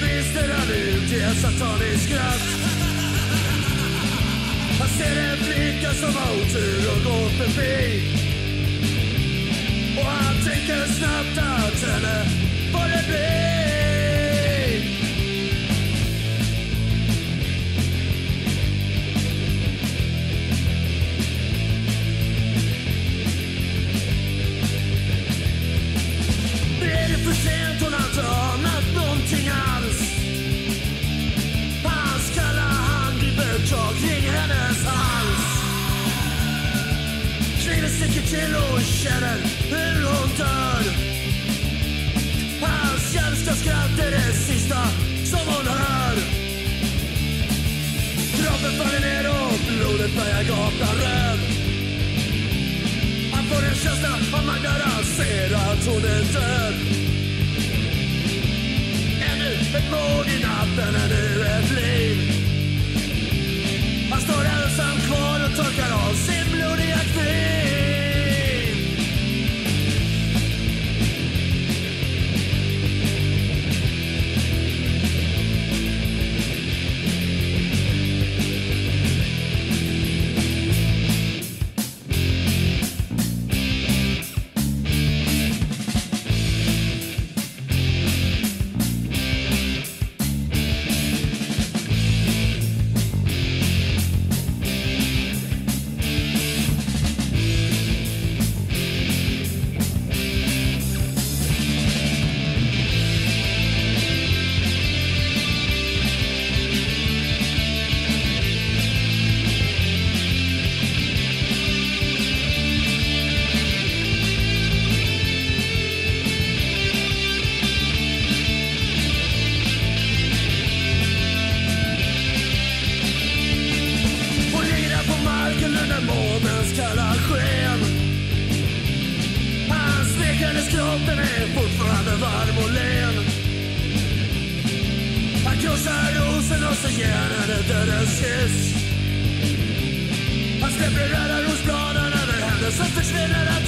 med sataniskt skratt. Han ser en flicka som har otur och går förbi. Och han tänker snabbt att henne får det bli. Blir det för sent Kniven sticker till och hon känner hur hon dör. Hans hjärnska skratt är det sista som hon hör. Kroppen faller ner och blodet börjar gapa röd Han får en känsla av Magda ser att hon är död. Ännu ett mord i natten, ännu kalla sken Han smeker hennes kropp, den är fortfarande varm och len. Han krossar rosen och så ger han henne dödens kyss. Han släpper röda rosbladen över henne så försvinner han